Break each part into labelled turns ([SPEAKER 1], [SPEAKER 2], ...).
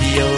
[SPEAKER 1] Radio.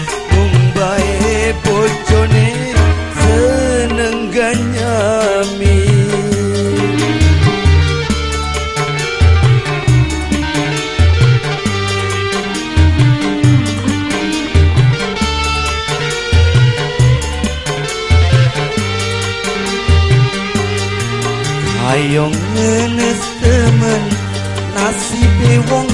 [SPEAKER 1] wong ngenes temen nasibe wong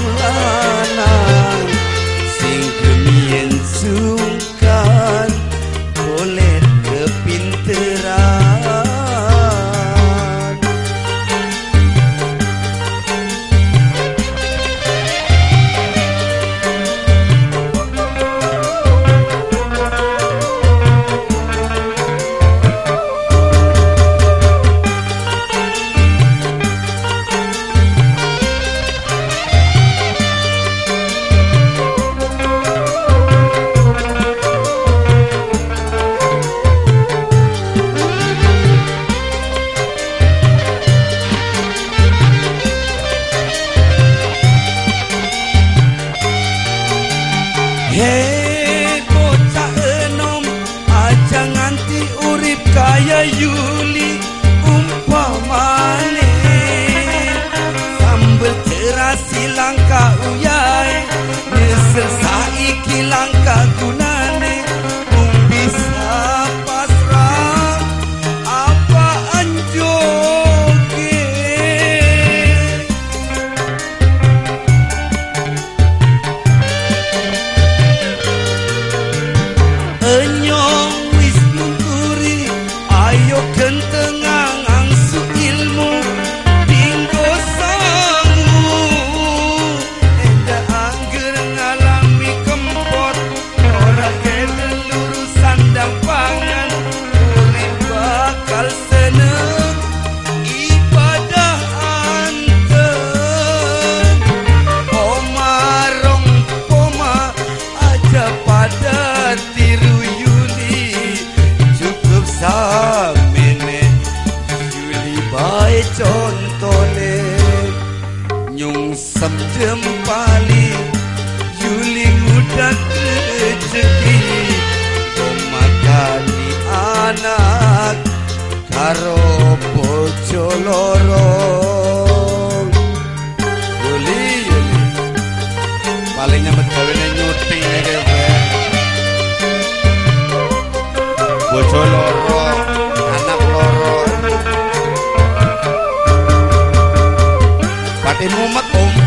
[SPEAKER 1] pada tiru Yuli cukup samene Yuli baik contone nyung sem pali Yuli ngudat rezeki Pemakan anak karo bojo loroh mo matong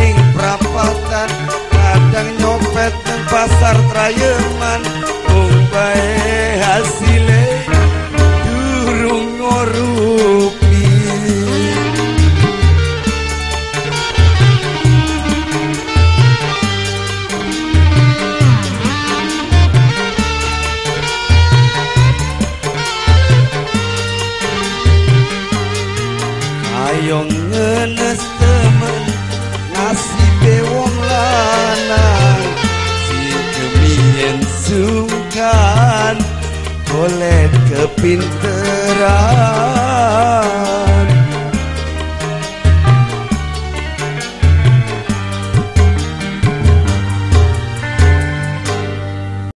[SPEAKER 1] kapaltan kadang nyopet di pasar trayeman wong hasilnya hasile durung ngorupi Ayo ngenes කොලෙක පින්තරා